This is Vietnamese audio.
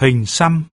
Hình xăm.